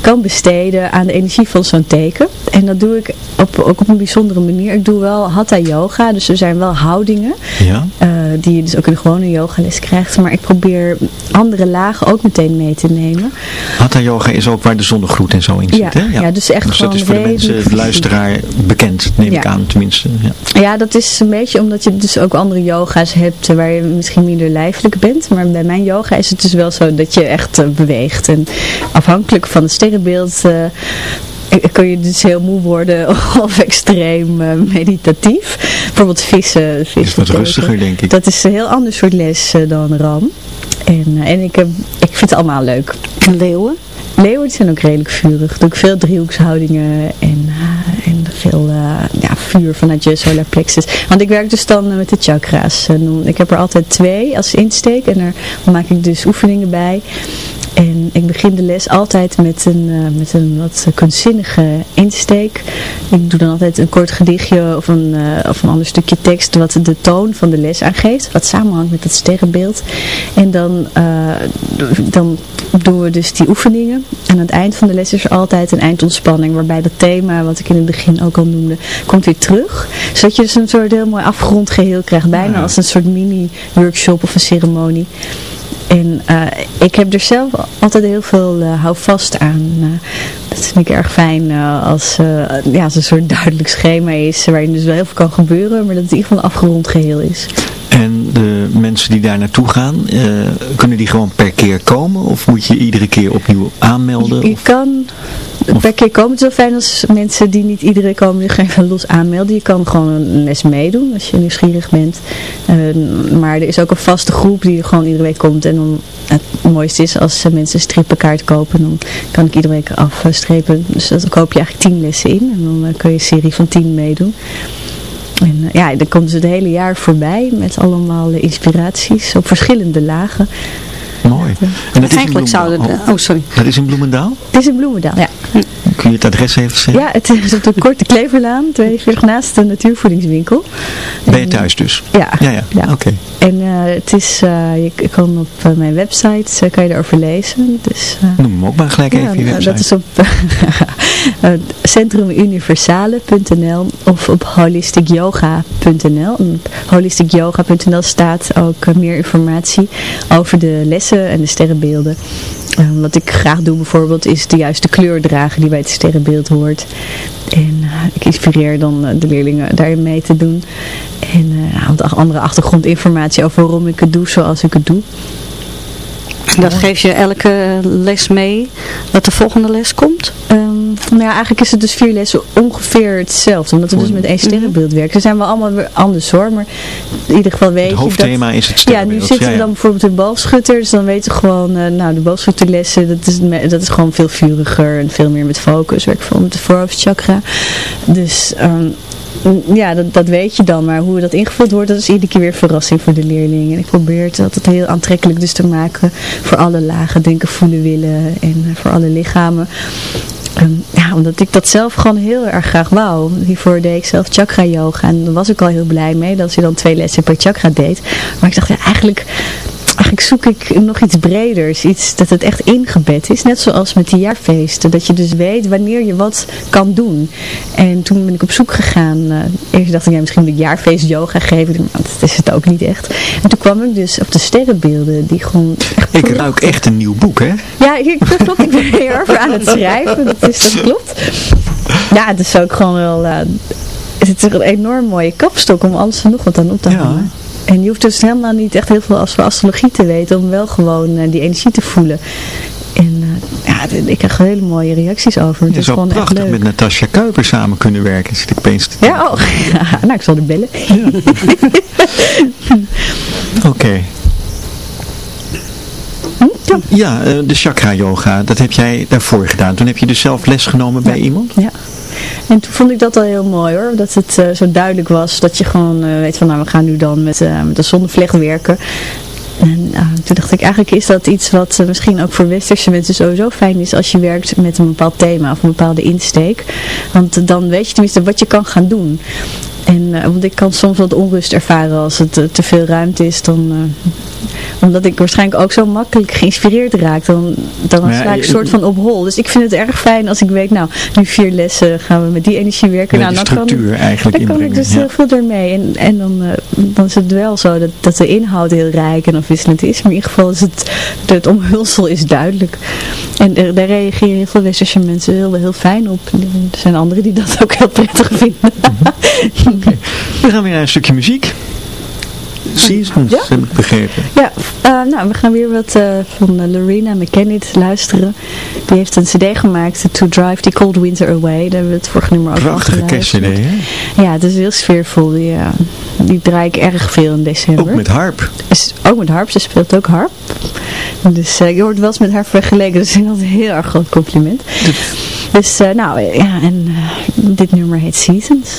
kan besteden aan de energie van zo'n teken. En dat doe ik op, ook op een bijzondere manier. Ik doe wel hatha yoga, dus er zijn wel houdingen. Ja. eh, die je dus ook in de gewone yogales krijgt. Maar ik probeer andere lagen ook meteen mee te nemen. Hatha yoga is ook waar de zonnegloed en zo in zit, Ja, hè? ja, dus echt Dus dat is voor de mensen, de luisteraar, bekend, neem ik Ja. aan tenminste. Ja. Ja, dat is een beetje omdat je dus ook andere yoga's hebt eh, waar je misschien minder lijfelijk bent. Maar bij mijn yoga is het dus wel zo dat je echt eh, beweegt. En afhankelijk van het sterrenbeeld kun je dus heel moe worden of extreem meditatief. Bijvoorbeeld vissen. vissen Is wat teken. rustiger denk ik. Dat is een heel ander soort les eh, dan ram. En, eh, en ik, heb, ik vind het allemaal leuk. En leeuwen? Leeuwen zijn ook redelijk vurig. Doe ik veel driehoekshoudingen en, eh, en veel eh, ja, vuur vanuit je solar plexus. Want ik werk dus dan met de chakra's. En ik heb er altijd twee als insteek en daar maak ik dus oefeningen bij. En ik begin de les altijd met een, eh, met een wat kunstzinnige insteek. Ik doe dan altijd een kort gedichtje of een, eh, of een ander stukje tekst wat de toon van de les aangeeft. Wat samenhangt met het sterrenbeeld. En dan, eh, dan doen we dus die oefeningen. En aan het eind van de les is er altijd een eindontspanning. Waarbij dat thema, wat ik in het begin ook al noemde, komt weer terug. Zodat je dus een soort heel mooi afgerond geheel krijgt. Bijna als een soort mini-workshop of een ceremonie. En eh, ik heb er zelf altijd heel veel uh, houvast aan. Uh, dat vind ik erg fijn als, ja, als een soort duidelijk schema is waarin dus wel heel veel kan gebeuren, maar dat het in ieder geval een afgerond geheel is. En de mensen die daar naartoe gaan, uh, kunnen die gewoon per keer komen? Of moet je iedere keer opnieuw aanmelden? Je, je of? kan per keer komen. Het is wel fijn als mensen die niet iedereen komen zich even los aanmelden. Je kan gewoon een les meedoen als je nieuwsgierig bent. Eh, maar er is ook een vaste groep die er gewoon iedere week komt. En dan, het mooiste is als mensen een strippenkaart kopen, dan kan ik iedere week afstrepen. Dus dan koop je eigenlijk tien lessen in. En dan eh, kun je een serie van tien meedoen. En uh, ja, dan komt ze het hele jaar voorbij met allemaal inspiraties op verschillende lagen. Mooi. En dat Eigenlijk zouden... Oh, oh, sorry. Dat is in Bloemendaal? Het is in Bloemendaal, ja. Kun je het adres even zeggen? Ja, het is op de Korte Kleverlaan, 42 naast de natuurvoedingswinkel. Ben je thuis dus? Ja. Ja, ja. ja. Oké. En uh, het is, uh, je kan op uh, mijn website, kan je erover lezen. Dus, Noem hem ook maar gelijk ja, even je website. Dat is op centrumuniversale.nl of op holisticyoga.nl. Op holisticyoga.nl staat ook meer informatie over de lessen en de sterrenbeelden. Wat ik graag doe bijvoorbeeld is de juiste kleur dragen die bij het sterrenbeeld hoort. En uh, ik inspireer dan uh, de leerlingen daarin mee te doen. En uh, andere achtergrondinformatie over waarom ik het doe zoals ik het doe. Dat geef je elke les mee, wat de volgende les komt? Nou ja, eigenlijk is het dus vier lessen ongeveer hetzelfde. Omdat we dus met één sterrenbeeld werken. Ze zijn wel allemaal weer anders hoor. Maar in ieder geval weet het je hoofdthema dat, is het sterrenbeeld. Ja, nu zitten ja, we dan bijvoorbeeld in boogschutters. Dan weten we gewoon, uh, nou de boogschutterlessen, dat is, dat is gewoon veel vuriger. En veel meer met focus. Werk veel met de voorhoofdchakra. Dus... Um, ja, dat, dat weet je dan. Maar hoe dat ingevuld wordt, dat is iedere keer weer verrassing voor de leerlingen. En ik probeer het altijd heel aantrekkelijk dus te maken voor alle lagen, denken, voelen, willen en uh, voor alle lichamen. Um, ja, omdat ik dat zelf gewoon heel erg graag wou. Hiervoor deed ik zelf chakra yoga en daar was ik al heel blij mee dat ze dan twee lessen per chakra deed. Maar ik dacht, ja, eigenlijk eigenlijk zoek ik nog iets breders. Iets dat het echt ingebed is. Net zoals met die jaarfeesten. Dat je dus weet wanneer je wat kan doen. En toen ben ik op zoek gegaan. Uh, eerst dacht ik, ja, misschien de jaarfeest yoga geven. Maar dat is het ook niet echt. En toen kwam ik dus op de sterrenbeelden. Die gewoon echt ik ruik echt een nieuw boek, hè? Ja, ik, dat klopt. Ik ben heel erg aan het schrijven. Dat, is, dat klopt. Ja, het is ook gewoon wel... Uh, het is een enorm mooie kapstok om alles en nog wat aan op te ja. En je hoeft dus helemaal niet echt heel veel als astrologie te weten om wel gewoon uh, die energie te voelen. En uh, ja, ik krijg hele mooie reacties over. Het is wel prachtig met Natasja Kuiper samen kunnen werken. Zit ik opeens te Ja, oh. nou ik zal er bellen. Ja. Oké. Okay. Hm? Ja, uh, de chakra yoga, dat heb jij daarvoor gedaan. Toen heb je dus zelf les genomen ja. bij iemand? Ja. En toen vond ik dat al heel mooi hoor. Dat het uh, zo duidelijk was dat je gewoon uh, weet van nou we gaan nu dan met, uh, met de zonnevlecht werken. En toen dacht ik eigenlijk is dat iets wat misschien ook voor westerse mensen sowieso fijn is als je werkt met een bepaald thema of een bepaalde insteek. Want dan weet je tenminste wat je kan gaan doen. En, want ik kan soms wat onrust ervaren als het te veel ruimte is. Dan, omdat ik waarschijnlijk ook zo makkelijk geïnspireerd raak. Dan, dan ja, sla ik een soort van op hol. Dus ik vind het erg fijn als ik weet, nou, nu vier lessen gaan we met die energie werken. Ja, nou, dan structuur kan, eigenlijk dan kan ik dus ja. heel veel ermee. En, en dan, dan is het wel zo dat, dat de inhoud heel rijk en afwisselend is. Maar in ieder geval is het, het omhulsel is duidelijk. En er, daar reageren heel veel westerse mensen heel, heel fijn op. Er zijn anderen die dat ook heel prettig vinden. okay. We gaan weer naar een stukje muziek. Seasons, ja? heb ik begrepen. Ja, uh, nou, we gaan weer wat uh, van uh, Lorena McKennitt luisteren. Die heeft een cd gemaakt, To Drive the Cold Winter Away. Daar hebben we het vorige nummer ook Prachtige kerstcd, hè? Ja, het is heel sfeervol. Die, die draai ik erg veel in december. Ook met harp? Is, ook met harp, ze speelt ook harp. Dus je wordt wel eens met haar vergeleken, dus ik vind dat een heel erg groot compliment. Dus, nou, ja, en dit nummer heet Seasons.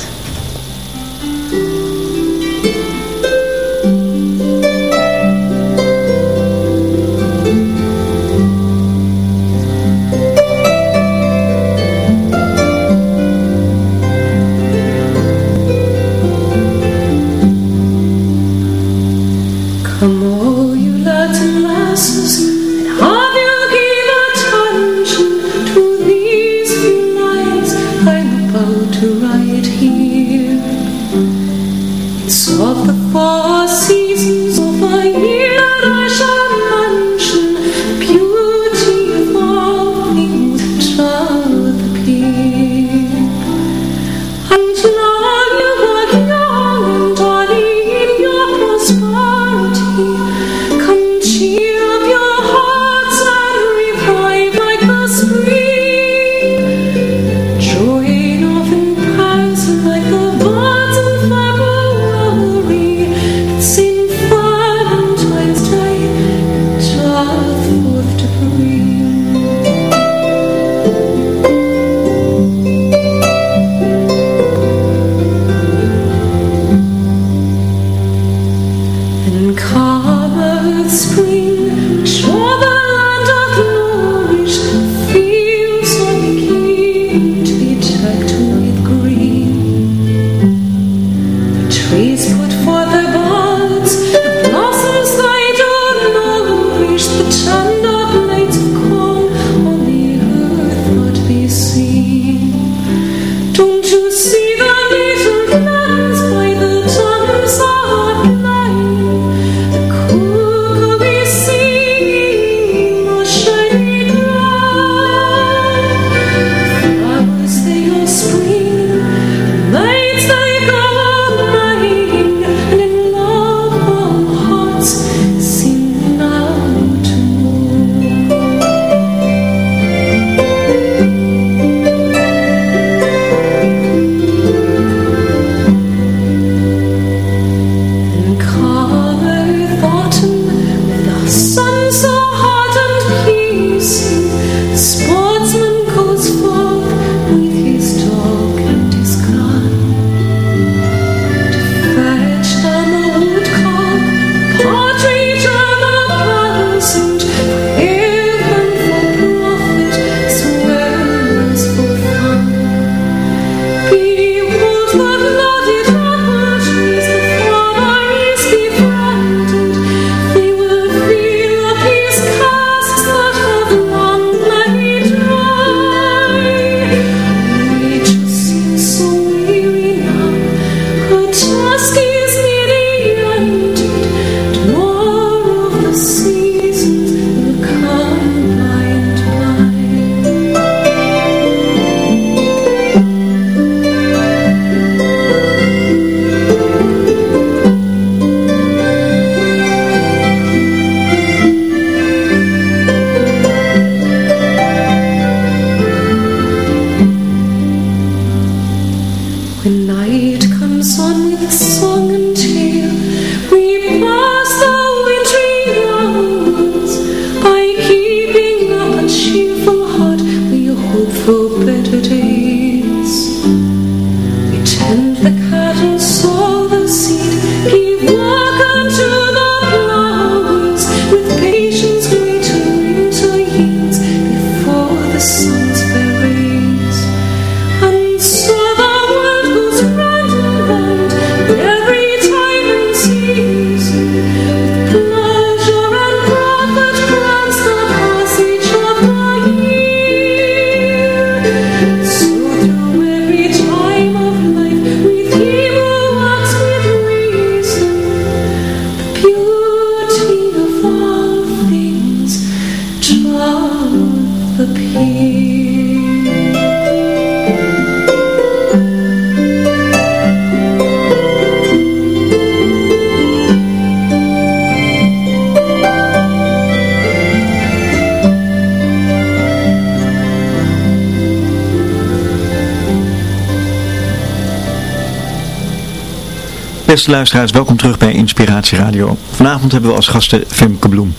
Beste luisteraars, welkom terug bij Inspiratie Radio. Vanavond hebben we als gasten Femke Bloem.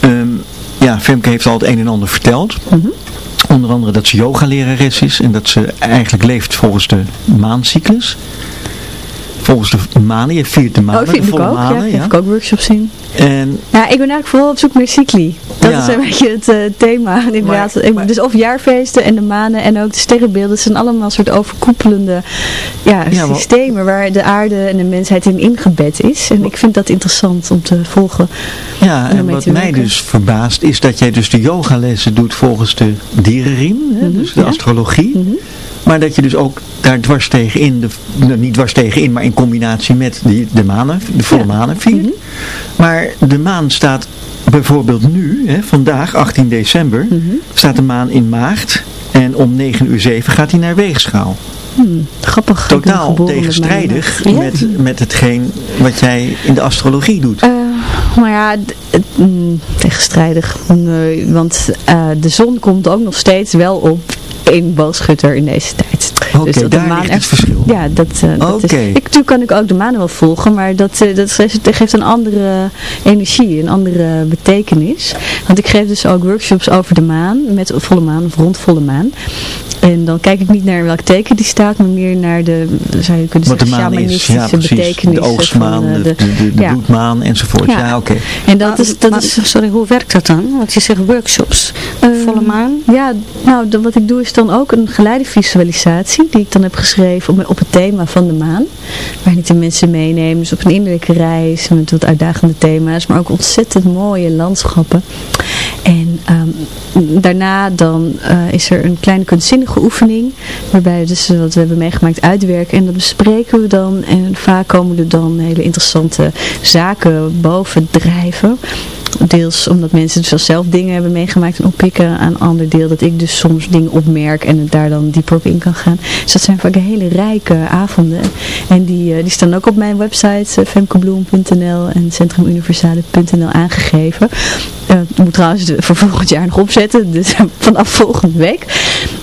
Ehm, ja, Femke heeft al het een en ander verteld. Mhm. Onder andere dat ze yogalerares is en dat ze eigenlijk leeft volgens de maancyclus. Volgens de manen, je viert de manen, Oh, de ik volle ook. Ja, manen. ik ook workshops zien. En Ja, ik ben eigenlijk vooral op zoek naar cycli. Dat Ja. is een beetje het eh, thema. Inderdaad. Ik- maar- dus of jaarfeesten en de manen en ook de sterrenbeelden. Het zijn allemaal soort overkoepelende ja, Ja, maar- systemen waar de aarde en de mensheid in ingebed is. En ik vind dat interessant om te volgen. Ja, En wat mij dus verbaast is dat jij dus de yogalessen doet volgens de dierenriem, hè, Mhm, dus de ja. astrologie. Mhm. Maar dat je dus ook daar dwars tegenin, de, nou, niet dwars tegenin, maar in combinatie met die, de manen, de volle Ja. manen viert. Mhm. Maar de maan staat bijvoorbeeld nu, hè, vandaag 18 december, Mhm. staat de maan in maagd. En om 9 uur 7 gaat hij naar weegschaal. Hmm, grappig. Totaal met tegenstrijdig Ja. met, met hetgeen wat jij in de astrologie doet. Eh, maar ja, d- het- mm, tegenstrijdig. Nee, want eh, de zon komt ook nog steeds wel op in boogschutter in deze tijd. Oké, de daar maan ligt het echt- verschil. Ja, dat, eh, dat Oké. is... Ik, natuurlijk kan ik ook de maan wel volgen, maar dat, eh, dat geeft, een andere energie, een andere betekenis. Want ik geef dus ook workshops over de maan, met volle maan of rond volle maan. En dan kijk ik niet naar welk teken die staat, maar meer naar de, zou je kunnen zeggen, shamanistische ja precies. betekenis. De oogstmaan, van, de, eh, de, de, de ja. bloedmaan enzovoort. Ja. Ja, oké. En dat Maar- is, dat maar- is sorry, hoe werkt dat dan? Want je zegt workshops. Volle maan? Ja, nou, de- wat ik doe is dan ook een geleide visualisatie die ik dan heb geschreven op, op het thema van de maan. Waar ik de mensen meeneem, dus op een innerlijke reis met wat uitdagende thema's, maar ook ontzettend mooie landschappen. En ehm, daarna dan eh, is er een kleine kunstzinnige oefening, waarbij we dus wat we hebben meegemaakt uitwerken en dat bespreken we dan. En vaak komen er dan hele interessante zaken boven drijven. Deels omdat mensen dus zelf dingen hebben meegemaakt en oppikken. Aan een ander deel dat ik dus soms dingen opmerk en het daar dan dieper op in kan gaan. Dus dat zijn vaak hele rijke avonden. En die, eh, die staan ook op mijn website uh, femkebloem.nl en centrumuniversale.nl aangegeven. Eh, ik moet trouwens de- voor volgend jaar nog opzetten. Dus vanaf volgende week.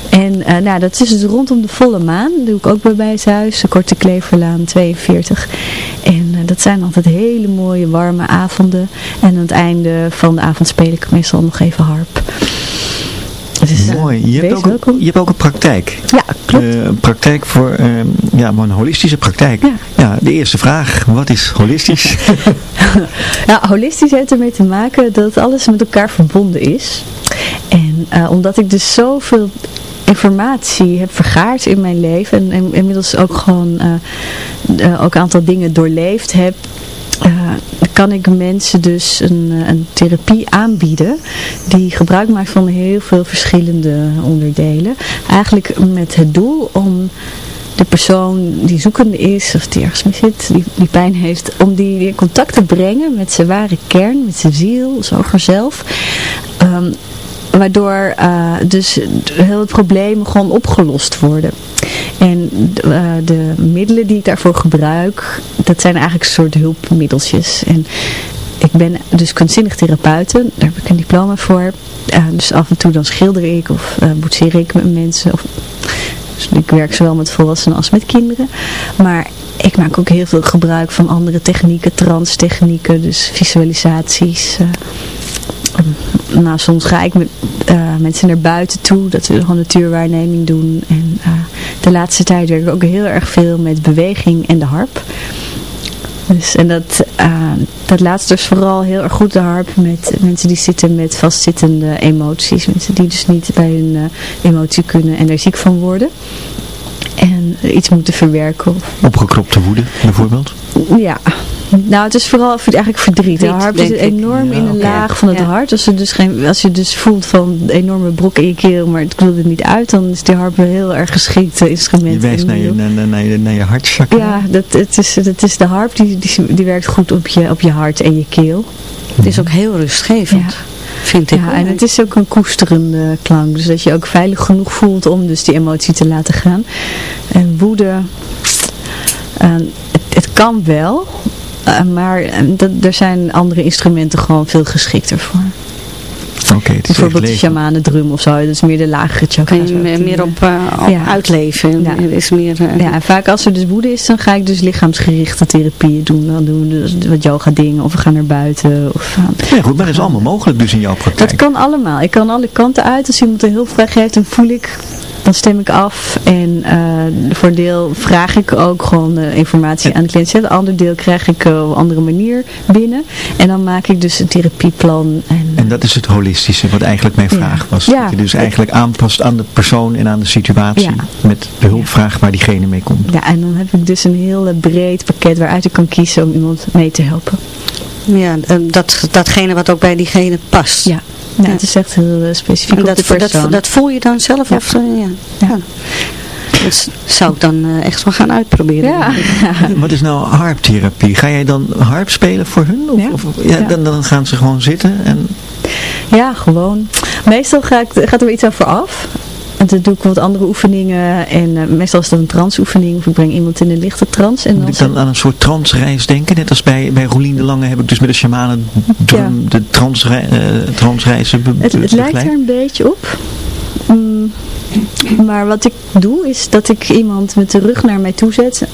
En eh, nou, dat is dus rondom de volle maan. Dat doe ik ook bij Bijshuis, de Korte Kleverlaan 42. En dat zijn altijd hele mooie warme avonden. En aan het einde van de avond speel ik meestal nog even harp. Dus, Mooi. Je hebt, ook een, je hebt ook een praktijk. Ja, klopt. Eh, een praktijk voor, ehm, ja, maar een holistische praktijk. Ja. ja, de eerste vraag, wat is holistisch? Ja, holistisch heeft ermee te maken dat alles met elkaar verbonden is. En eh, omdat ik dus zoveel informatie heb vergaard in mijn leven en, en inmiddels ook gewoon eh, ook een aantal dingen doorleefd heb, eh, kan ik mensen dus een, eh, een therapie aanbieden die gebruik maakt van heel veel verschillende onderdelen. Eigenlijk met het doel om de persoon die zoekende is, of die ergens mee zit, die, die pijn heeft, om die in contact te brengen met zijn ware kern, met zijn ziel, zijn zelf. Ehm, waardoor uh, dus heel het probleem gewoon opgelost worden. En uh, de middelen die ik daarvoor gebruik, dat zijn eigenlijk een soort hulpmiddeltjes. En ik ben dus kunstzinnig therapeute, daar heb ik een diploma voor. Uh, dus af en toe dan schilder ik of uh, boetseer ik met mensen. Of, dus ik werk zowel met volwassenen als met kinderen. Maar ik maak ook heel veel gebruik van andere technieken, trance technieken, dus visualisaties. Nou, soms ga ik met eh, mensen naar buiten toe, dat we gewoon natuurwaarneming doen. En eh, de laatste tijd werk ik ook heel erg veel met beweging en de harp. Dus, en dat, uh, dat laatste is vooral heel erg goed de harp met mensen die zitten met vastzittende emoties. Mensen die dus niet bij hun emotie kunnen en er ziek van worden. En iets moeten verwerken. Opgekropte woede bijvoorbeeld? Ja, nou, het is vooral eigenlijk verdriet. De harp zit enorm in een laag van het hart. Als je, dus geen, als je dus voelt van enorme brok in je keel, maar het wil er niet uit, dan is die harp een heel erg geschikte instrument. Je wijst naar je, naar, naar, je, naar je hartchakra. Ja, dat, het, is, het is de harp, die, die, die werkt goed op je, op je hart en je keel. Het is ook heel rustgevend. Ja vind ik. Ja, en het is ook een koesterende klank. Dus dat je ook veilig genoeg voelt om dus die emotie te laten gaan. En woede, uh, het, het, kan wel, uh, maar er zijn andere instrumenten gewoon veel geschikter voor. Okay, Bijvoorbeeld de shamanen drum of zo, dat is meer de lagere chakra. Kan je meer, meer op, uh, op ja. uitleven. Ja. Is meer, uh, ja, en vaak als er dus woede is, dan ga ik dus lichaamsgerichte therapieën doen. Dan doen we dus wat yoga dingen of we gaan naar buiten. Of, uh, ja goed, maar dat is allemaal mogelijk dus in jouw praktijk. Dat kan allemaal. Ik kan alle kanten uit. Als iemand een hulpvraag heeft, dan voel ik dan stem ik af en uh, voor een deel vraag ik ook gewoon uh, informatie aan de cliënt. Een ander deel krijg ik uh, op een andere manier binnen. En dan maak ik dus een therapieplan. En, en dat is het holistische wat eigenlijk mijn vraag ja. was. Ja. Dat je dus eigenlijk aanpast aan de persoon en aan de situatie Ja. met de hulpvraag waar diegene mee komt. ja, en dan heb ik dus een heel breed pakket waaruit ik kan kiezen om iemand mee te helpen. Ja, dat, datgene wat ook bij diegene past. Ja, ja, het is echt heel uh, specifiek En op dat, de persoon. dat, dat voel je dan zelf? Ja. Of, uh, ja. Ja. Dat zou ik dan uh, echt wel gaan uitproberen. Ja. Wat is nou harptherapie? Ga jij dan harp spelen voor hun? Of, Ja. of- ja, Ja. Dan, dan gaan ze gewoon zitten en... Ja, gewoon. Meestal ga ik, gaat er iets aan vooraf. En dan doe ik wat andere oefeningen. En eh, meestal is dat een transoefening. Of ik breng iemand in een lichte trance. En Moet dan ik dan aan een soort transreis denken? Net als bij, bij Roelien de Lange heb ik dus met de shamanen de transrei, eh, transreizen be Het, het lijkt er een beetje op. Mm, maar wat ik doe is dat ik iemand met de rug naar mij toe zet.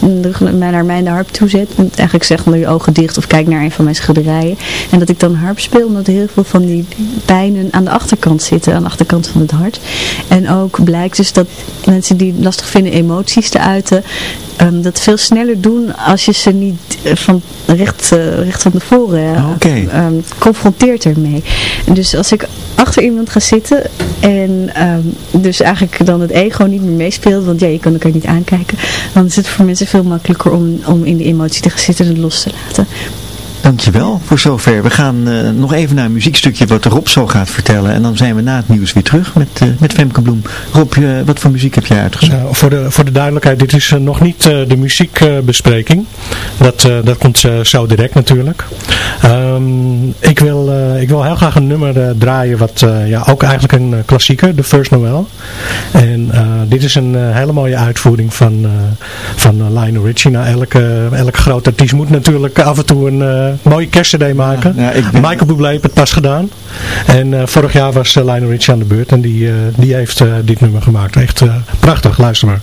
De rug naar mij de harp toe zet. En eigenlijk zeg maar je ogen dicht of kijk naar een van mijn schilderijen. En dat ik dan harp speel omdat heel veel van die pijnen aan de achterkant zitten. Aan de achterkant van het hart. En ook blijkt dus dat mensen die lastig vinden emoties te uiten. Ehm, dat veel sneller doen als je ze niet eh, van recht, eh, recht van tevoren eh, Oké. ehm, confronteert ermee. Dus als ik achter iemand ga zitten en ehm, dus eigenlijk dan het ego niet meer meespeelt, want ja, je kan elkaar niet aankijken, dan is het voor mensen veel makkelijker om, om in die emotie te gaan zitten en het los te laten. Dankjewel voor zover. We gaan eh, nog even naar een muziekstukje wat Rob zo gaat vertellen. En dan zijn we na het nieuws weer terug met, eh, met Femke Bloem. Rob, wat voor muziek heb jij uitgezocht? Voor, de, voor de duidelijkheid, dit is eh, nog niet de muziekbespreking. dat, dat komt zo direct natuurlijk. Ehm, ik, wil, ik wil heel graag een nummer draaien, wat ja, ook eigenlijk een klassieker, de First Noel. En dit is een hele mooie uitvoering van, van Lionel Richie. Nou, elke, elke grote artiest moet natuurlijk af en toe een mooie kerstcd maken. Ja, ik ben- Michael Bublé heeft het pas gedaan. En eh, vorig jaar was eh, Lionel Richie aan de beurt en die, eh, die heeft eh, dit nummer gemaakt. Echt eh, prachtig, luister maar.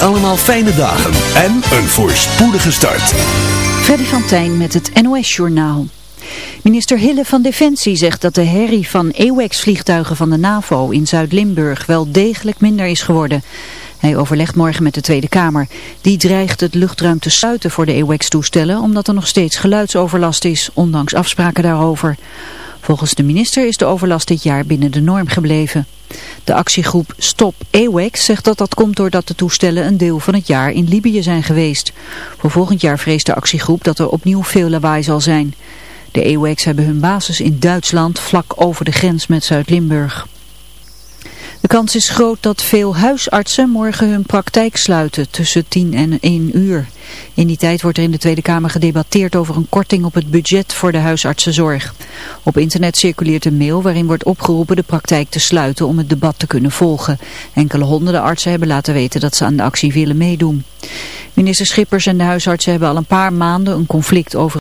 Allemaal fijne dagen en een voorspoedige start. Freddy van Tijn met het NOS-journaal. Minister Hille van Defensie zegt dat de herrie van AWACS-vliegtuigen van de NAVO in Zuid-Limburg wel degelijk minder is geworden. Hij overlegt morgen met de Tweede Kamer. Die dreigt het luchtruim te sluiten voor de AWACS-toestellen omdat er nog steeds geluidsoverlast is, ondanks afspraken daarover. Volgens de minister is de overlast dit jaar binnen de norm gebleven. De actiegroep Stop AWACS zegt dat dat komt doordat de toestellen een deel van het jaar in Libië zijn geweest. Voor volgend jaar vreest de actiegroep dat er opnieuw veel lawaai zal zijn. De AWACS hebben hun basis in Duitsland vlak over de grens met Zuid-Limburg. Kans is groot dat veel huisartsen morgen hun praktijk sluiten tussen 10 en 1 uur. In die tijd wordt er in de Tweede Kamer gedebatteerd over een korting op het budget voor de huisartsenzorg. Op internet circuleert een mail waarin wordt opgeroepen de praktijk te sluiten om het debat te kunnen volgen. Enkele honderden artsen hebben laten weten dat ze aan de actie willen meedoen. Minister Schippers en de huisartsen hebben al een paar maanden een conflict over